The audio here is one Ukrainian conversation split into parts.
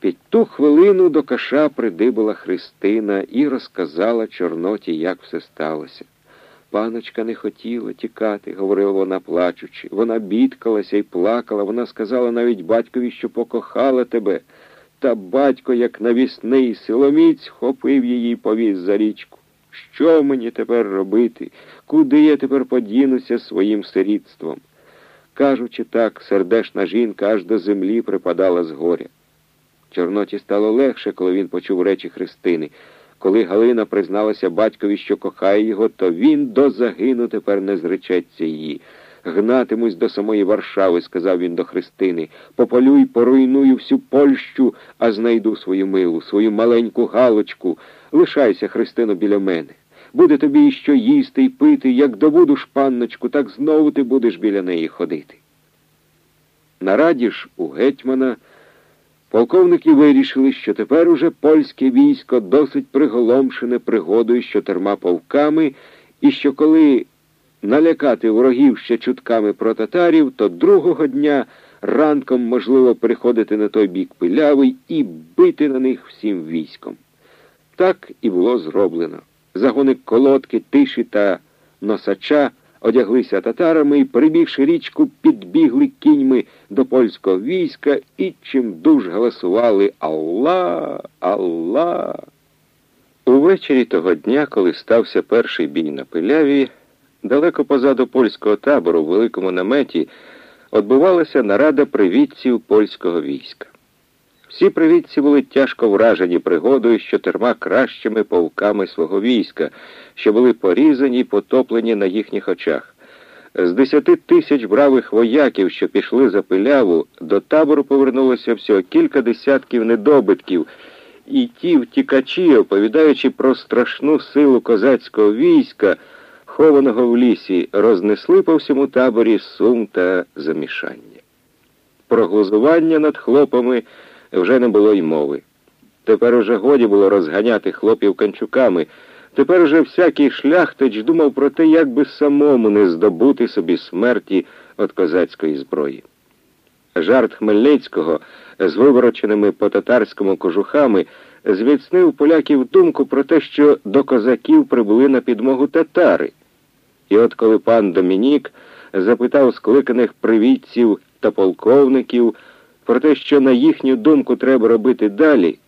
Під ту хвилину до каша придибала Христина і розказала Чорноті, як все сталося. Паночка не хотіла тікати, говорила вона, плачучи. Вона бідкалася і плакала. Вона сказала навіть батькові, що покохала тебе. Та батько, як навісний силоміць, хопив її і повіз за річку. Що мені тепер робити? Куди я тепер подінуся своїм сирітством? Кажучи так, сердешна жінка аж до землі припадала з горя. Чорноті стало легше, коли він почув речі Христини. Коли Галина призналася батькові, що кохає його, то він до загину тепер не зречеться її. Гнатимусь до самої Варшави, сказав він до Христини. Пополюй, поруйную всю Польщу, а знайду свою милу, свою маленьку галочку. Лишайся, Христино, біля мене. Буде тобі що їсти і пити, як добудеш панночку, так знову ти будеш біля неї ходити. На раді ж у гетьмана полковники вирішили, що тепер уже польське військо досить приголомшене пригодою з чотирма полками, і що коли налякати ворогів ще чутками про татарів, то другого дня ранком можливо приходити на той бік пилявий і бити на них всім військом. Так і було зроблено. Загони колодки, тиші та носача одяглися татарами і, перебігши річку, підбігли кіньми до польського війська і чимдуж галасували Алла, Алла. Увечері того дня, коли стався перший бій на пиляві, далеко позаду польського табору в великому наметі відбувалася нарада привітців польського війська. Всі привітці були тяжко вражені пригодою з чотирма кращими полками свого війська, що були порізані й потоплені на їхніх очах. З десяти тисяч бравих вояків, що пішли за пиляву, до табору повернулося всього кілька десятків недобитків, і ті втікачі, оповідаючи про страшну силу козацького війська, хованого в лісі, рознесли по всьому таборі сум та замішання. Про глузування над хлопами вже не було й мови. Тепер уже годі було розганяти хлопів канчуками. Тепер уже всякий шляхтич думав про те, як би самому не здобути собі смерті від козацької зброї. Жарт Хмельницького з вивороченими по татарському кожухами звіцнив поляків думку про те, що до козаків прибули на підмогу татари. І от коли пан Домінік запитав скликаних привітців та полковників про те, що на їхню думку треба робити далі,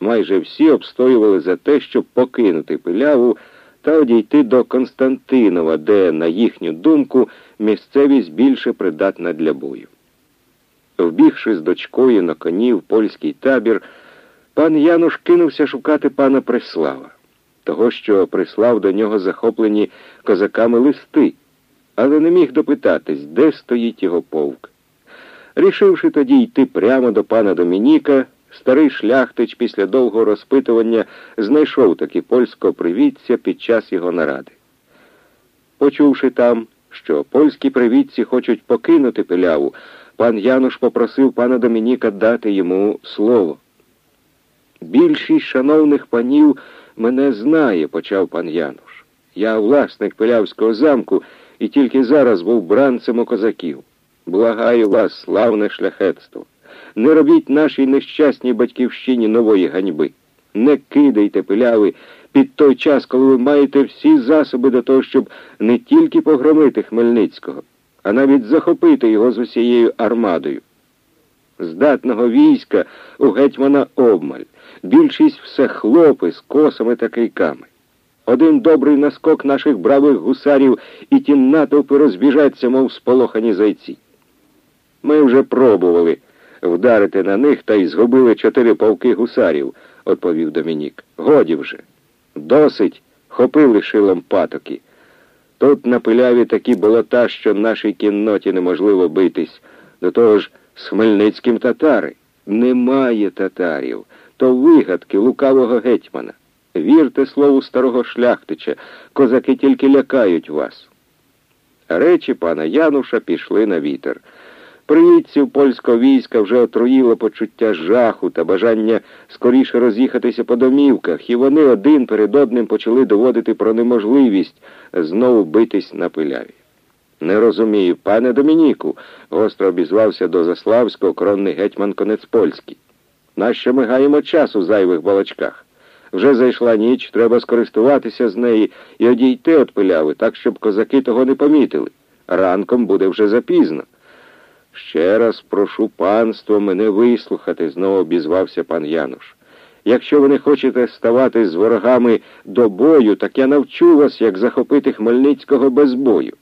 майже всі обстоювали за те, щоб покинути пиляву та одійти до Константинова, де, на їхню думку, місцевість більше придатна для бою. Вбігши з дочкою на коні в польський табір, пан Януш кинувся шукати пана Преслава, того, що прислав до нього захоплені козаками листи, але не міг допитатись, де стоїть його полк. Рішивши тоді йти прямо до пана Домініка, старий шляхтич після довгого розпитування знайшов таки польського привітця під час його наради. Почувши там, що польські привітці хочуть покинути пиляву, пан Януш попросив пана Домініка дати йому слово. Більшість шановних панів мене знає, почав пан Януш. Я власник пилявського замку і тільки зараз був бранцем у козаків. Благаю вас, славне шляхетство. Не робіть нашій нещасній батьківщині нової ганьби. Не кидайте пиляви під той час, коли ви маєте всі засоби до того, щоб не тільки погромити Хмельницького, а навіть захопити його з усією армадою. Здатного війська у гетьмана обмаль, більшість все хлопи з косами та кийками. Один добрий наскок наших бравих гусарів і ті натовпи розбіжаться, мов сполохані зайці. Ми вже пробували вдарити на них та й згубили чотири полки гусарів, відповів Домінік. Годі вже. Досить хопили шилом патоки. Тут на пиляві такі болота, що нашій кінноті неможливо битись. До того ж, з Хмельницьким татари. Немає татарів, то вигадки лукавого гетьмана. Вірте слову старого шляхтича, козаки тільки лякають вас. Речі пана Януша пішли на вітер. Привітців польського війська вже отруїло почуття жаху та бажання скоріше роз'їхатися по домівках, і вони один перед одним почали доводити про неможливість знову битись на пиляві. Не розумію, пане Домініку, гостро обізвався до Заславського коронний гетьман Конецпольський. Нащо ми гаємо час у зайвих балачках? Вже зайшла ніч, треба скористуватися з неї і одійти від пиляви, так, щоб козаки того не помітили. Ранком буде вже запізно. Ще раз прошу панство мене вислухати, знову обізвався пан Януш. Якщо ви не хочете ставати з ворогами до бою, так я навчу вас, як захопити Хмельницького без бою.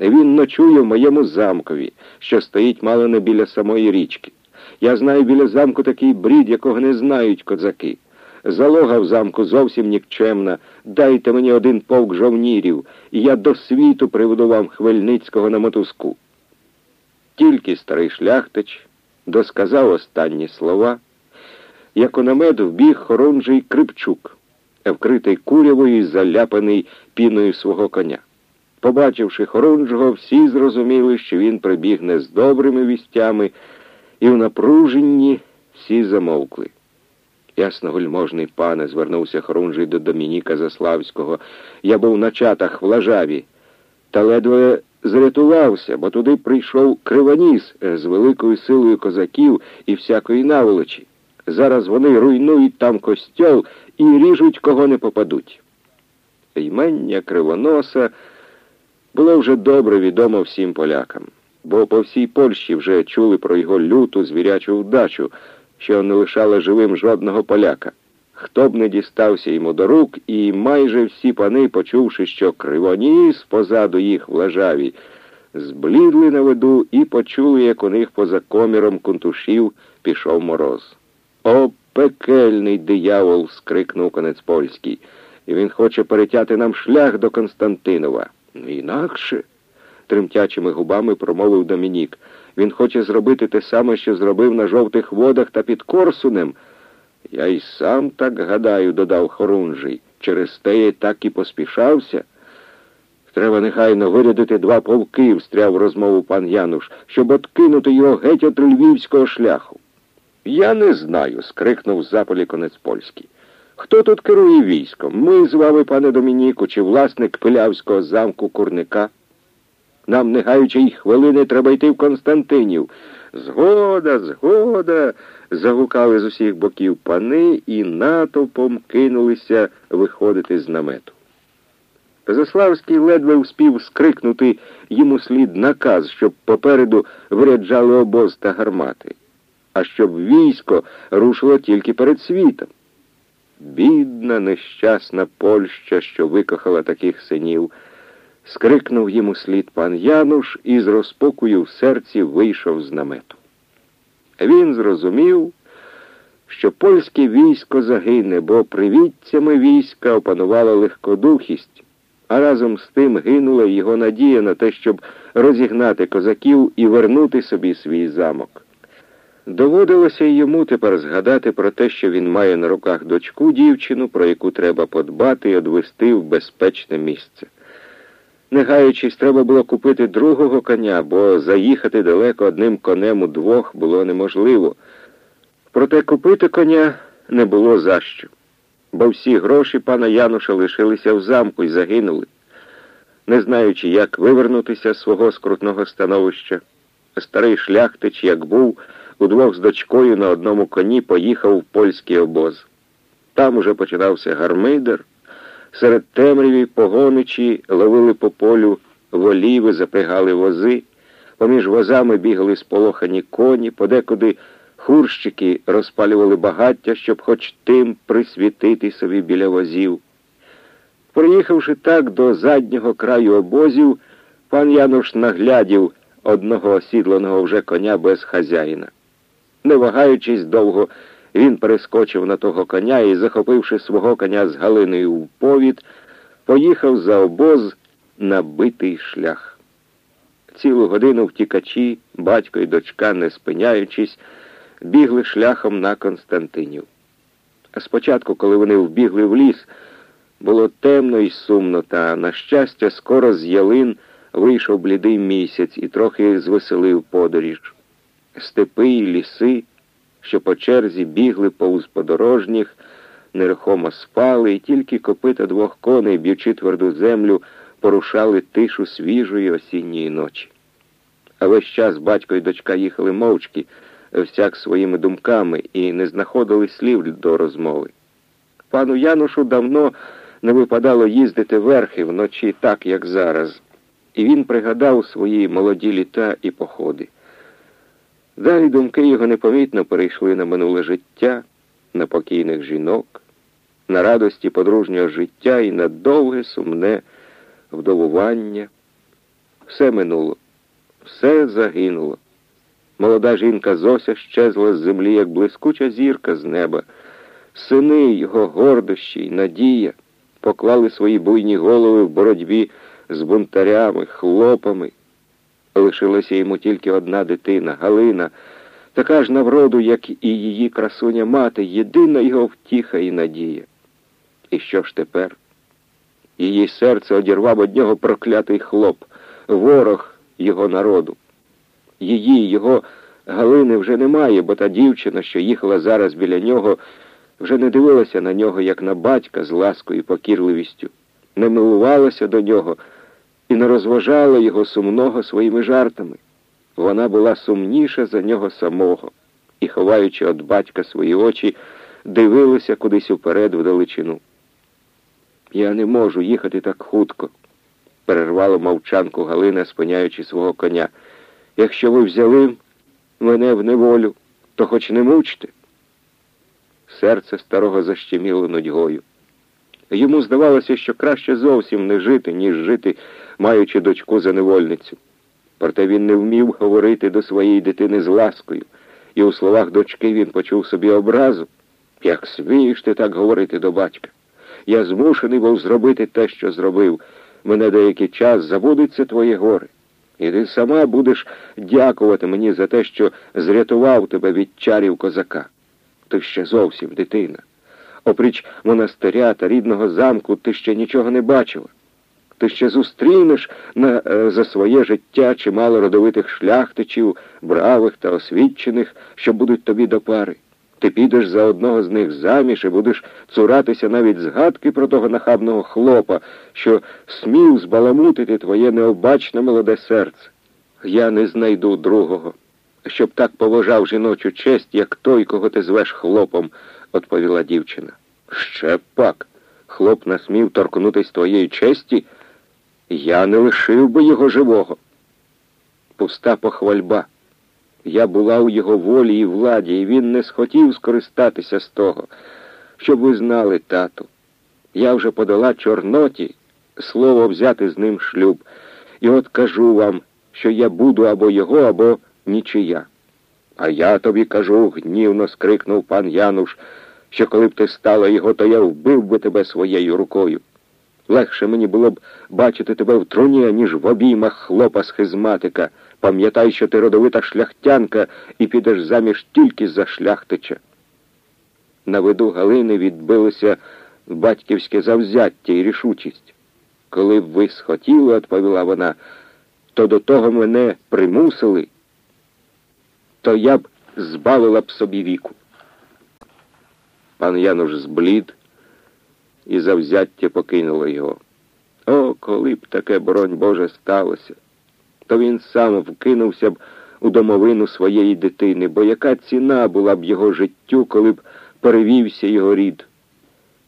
Він ночує в моєму замкові, що стоїть мало не біля самої річки. Я знаю біля замку такий брід, якого не знають козаки. Залога в замку зовсім нікчемна. Дайте мені один полк жовнірів, і я до світу приведу вам Хмельницького на мотузку. Тільки старий шляхтич досказав останні слова, як у намет вбіг хорунжий Крипчук, вкритий курявою і заляпаний піною свого коня. Побачивши хорунжого, всі зрозуміли, що він прибіг не з добрими вістями, і в напруженні всі замовкли. Ясно, гульможний пане, звернувся хорунжий до Домініка Заславського. Я був на чатах в лажаві, та ледве зрятувався, бо туди прийшов кривоніс з великою силою козаків і всякої наволочі. Зараз вони руйнують там костьол і ріжуть, кого не попадуть. Ймення кривоноса було вже добре відомо всім полякам, бо по всій Польщі вже чули про його люту звірячу вдачу, що не лишала живим жодного поляка. Хто б не дістався йому до рук, і майже всі пани, почувши, що кривоніс позаду їх в лежаві, зблідли на виду і почули, як у них поза коміром кунтушів пішов мороз. О, пекельний диявол! скрикнув конець польський. І він хоче перетяти нам шлях до Константинова. Інакше, тремтячими губами промовив Домінік. Він хоче зробити те саме, що зробив на жовтих водах та під Корсунем. Я й сам так гадаю, додав Хорунжий. Через те я так і поспішався. Треба негайно вирядити два полки, встряв розмову пан Януш, щоб откинути його геть от львівського шляху. Я не знаю, скрикнув запалі конець польський. Хто тут керує військом? Ми з вами, пане Домініку, чи власник Пилявського замку курника? Нам, не гаючи й хвилини, треба йти в Константинів. Згода, згода. Загукали з усіх боків пани і натовпом кинулися виходити з намету. Заславський ледве вспів скрикнути йому слід наказ, щоб попереду виряджали обоз та гармати, а щоб військо рушило тільки перед світом. Бідна, нещасна Польща, що викохала таких синів, скрикнув йому слід пан Януш і з розпокою в серці вийшов з намету. Він зрозумів, що польське військо загине, бо привітцями війська опанувала легкодухість, а разом з тим гинула його надія на те, щоб розігнати козаків і вернути собі свій замок. Доводилося йому тепер згадати про те, що він має на руках дочку дівчину, про яку треба подбати і одвести в безпечне місце. Не гаючись, треба було купити другого коня, бо заїхати далеко одним конем у двох було неможливо. Проте купити коня не було за що, бо всі гроші пана Януша лишилися в замку і загинули, не знаючи, як вивернутися з свого скрутного становища. Старий шляхтич, як був, удвох з дочкою на одному коні поїхав в польський обоз. Там уже починався гармидер. Серед темряві погоничі ловили по полю воліви, запрягали вози, поміж возами бігали сполохані коні, подекуди хурщики розпалювали багаття, щоб хоч тим присвітити собі біля возів. Приїхавши так до заднього краю обозів, пан Януш наглядів одного осідланого вже коня без хазяїна. Не вагаючись довго, він перескочив на того коня і, захопивши свого коня з Галиною в повід, поїхав за обоз на битий шлях. Цілу годину втікачі, батько і дочка, не спиняючись, бігли шляхом на Константинів. А спочатку, коли вони вбігли в ліс, було темно і сумно, та, на щастя, скоро з ялин вийшов блідий місяць і трохи звеселив подоріж. Степи і ліси що по черзі бігли повз подорожніх, нерухомо спали, і тільки копита двох коней, б'ючи тверду землю, порушали тишу свіжої осінньої ночі. А весь час батько і дочка їхали мовчки, всяк своїми думками і не знаходили слів до розмови. Пану Янушу давно не випадало їздити верхи вночі так, як зараз, і він пригадав свої молоді літа і походи. Далі думки його непомітно перейшли на минуле життя, на покійних жінок, на радості подружнього життя і на довге сумне вдовування. Все минуло, все загинуло. Молода жінка Зося щезла з землі, як блискуча зірка з неба. Сини його гордощі й надія поклали свої буйні голови в боротьбі з бунтарями, хлопами. Лишилася йому тільки одна дитина, Галина, така ж навроду, як і її красуня мати, єдина його втіха і надія. І що ж тепер? Її серце одірвав од нього проклятий хлоп, ворог його народу. Її, його Галини вже немає, бо та дівчина, що їхала зараз біля нього, вже не дивилася на нього, як на батька з ласкою і покірливістю, не милувалася до нього і не розважала його сумного своїми жартами. Вона була сумніша за нього самого і, ховаючи від батька свої очі, дивилася кудись уперед вдалечину. Я не можу їхати так хутко, перервала мовчанку Галина, спиняючи свого коня. Якщо ви взяли мене в неволю, то хоч не мучте. Серце старого защеміло нудьгою. Йому здавалося, що краще зовсім не жити, ніж жити, маючи дочку за невольницю. Проте він не вмів говорити до своєї дитини з ласкою, і у словах дочки він почув собі образу. Як смієш ти так говорити до батька? Я змушений був зробити те, що зробив. Мене деякий час забудеться твоє горе. І ти сама будеш дякувати мені за те, що зрятував тебе від чарів козака. Ти ще зовсім дитина. Опріч монастиря та рідного замку ти ще нічого не бачила. Ти ще зустрінеш на, е, за своє життя чимало родовитих шляхтичів, бравих та освічених, що будуть тобі до пари. Ти підеш за одного з них заміж і будеш цуратися навіть згадки про того нахабного хлопа, що смів збаламутити твоє необачне молоде серце. Я не знайду другого, щоб так поважав жіночу честь, як той, кого ти звеш хлопом, відповіла дівчина. Ще пак, хлоп насмів торкнутись твоєї честі, я не лишив би його живого. Пуста похвальба. Я була у його волі і владі, і він не схотів скористатися з того. Щоб ви знали, тату, я вже подала Чорноті слово взяти з ним шлюб. І от кажу вам, що я буду або його, або нічия. А я тобі кажу, гнівно скрикнув пан Януш, що коли б ти стала його, то я вбив би тебе своєю рукою. Легше мені було б бачити тебе в труні, ніж в обіймах хлопа схизматика. Пам'ятай, що ти родовита шляхтянка і підеш заміж тільки за шляхтича. На виду Галини відбилося батьківське завзяття і рішучість. Коли б ви схотіли, відповіла вона, то до того мене примусили, то я б збавила б собі віку. Пан Януш зблід і завзяття покинуло його. О, коли б таке, боронь Боже, сталося, то він сам вкинувся б у домовину своєї дитини, бо яка ціна була б його життю, коли б перевівся його рід.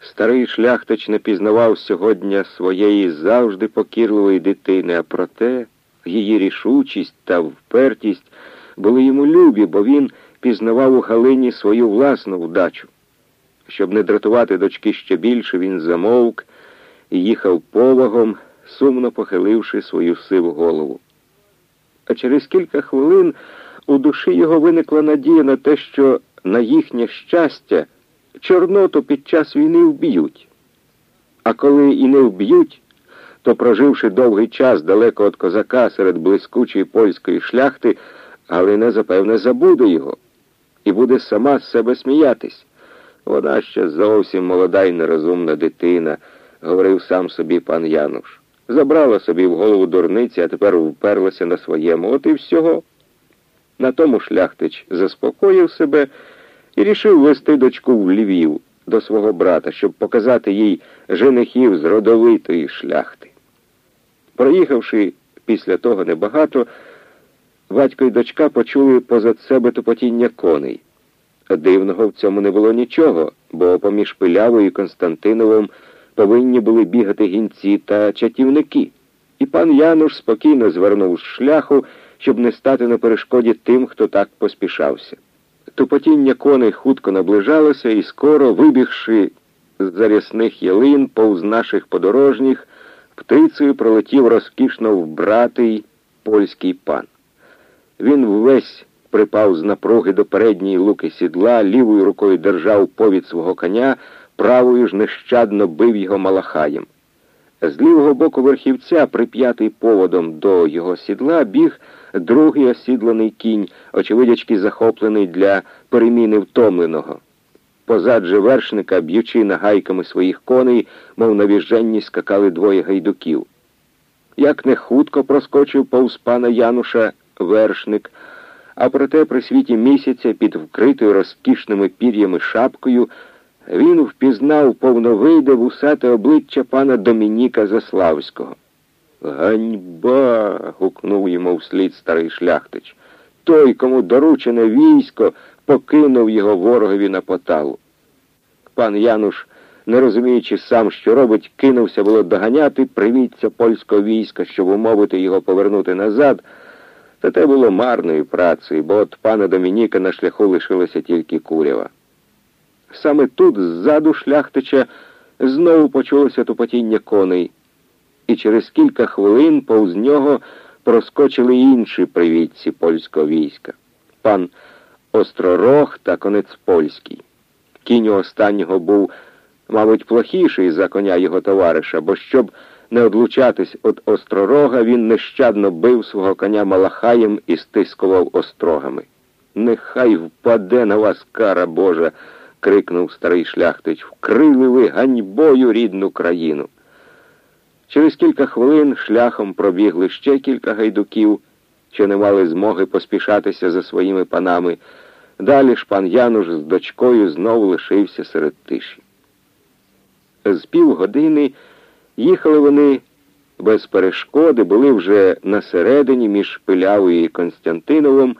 Старий шляхтич не пізнавав сьогодні своєї завжди покірливої дитини, а проте її рішучість та впертість були йому любі, бо він пізнавав у Галині свою власну вдачу. Щоб не дратувати дочки ще більше, він замовк і їхав повагом, сумно похиливши свою сиву голову. А через кілька хвилин у душі його виникла надія на те, що на їхнє щастя Чорноту під час війни вб'ють. А коли і не вб'ють, то, проживши довгий час далеко від козака серед блискучої польської шляхти, Галина, запевне, забуде його і буде сама з себе сміятись. Вона ще зовсім молода і нерозумна дитина, говорив сам собі пан Януш. Забрала собі в голову дурниці, а тепер вперлася на своєму. От і всього. На тому шляхтич заспокоїв себе і рішив вести дочку в Львів до свого брата, щоб показати їй женихів з родовитої шляхти. Проїхавши після того небагато, батько і дочка почули позад себе тупотіння коней. Дивного в цьому не було нічого, бо поміж Пилявою і Константиновим повинні були бігати гінці та чатівники. І пан Януш спокійно звернув з шляху, щоб не стати на перешкоді тим, хто так поспішався. Тупотіння коней хутко наближалося і скоро, вибігши з зарясних ялин повз наших подорожніх, птицею пролетів розкішно вбратий польський пан. Він весь припав з напруги до передньої луки сідла, лівою рукою держав повід свого коня, правою ж нещадно бив його малахаєм. З лівого боку верхівця, прип'ятий поводом до його сідла, біг другий осідланий кінь, очевидячки захоплений для переміни втомленого. Позад же вершника, б'ючи нагайками своїх коней, мов на віжженні скакали двоє гайдуків. Як не хутко проскочив повз пана Януша вершник, а проте при світі місяця під вкритою розкішними пір'ями шапкою він впізнав повновийде вусате обличчя пана Домініка Заславського. Ганьба. гукнув йому вслід старий шляхтич. Той, кому доручене військо, покинув його ворогові на поталу. Пан Януш, не розуміючи сам, що робить, кинувся було доганяти привітця польського війська, щоб умовити його повернути назад. Та те було марною працею, бо от пана Домініка на шляху лишилося тільки курява. Саме тут, ззаду шляхтича, знову почулося тупотіння коней, і через кілька хвилин повз нього проскочили інші привітці польського війська. Пан Остророг та конець польський. Кінь останнього був, мабуть, плохіший за коня його товариша, бо щоб не одлучатись від остророга, він нещадно бив свого коня малахаєм і стискував острогами. Нехай впаде на вас кара Божа, крикнув старий шляхтич. Вкрили ви ганьбою рідну країну. Через кілька хвилин шляхом пробігли ще кілька гайдуків, що не мали змоги поспішатися за своїми панами. Далі ж пан Януш з дочкою знову лишився серед тиші. З півгодини їхали вони без перешкоди, були вже на середині між Пилявою і Константиновим.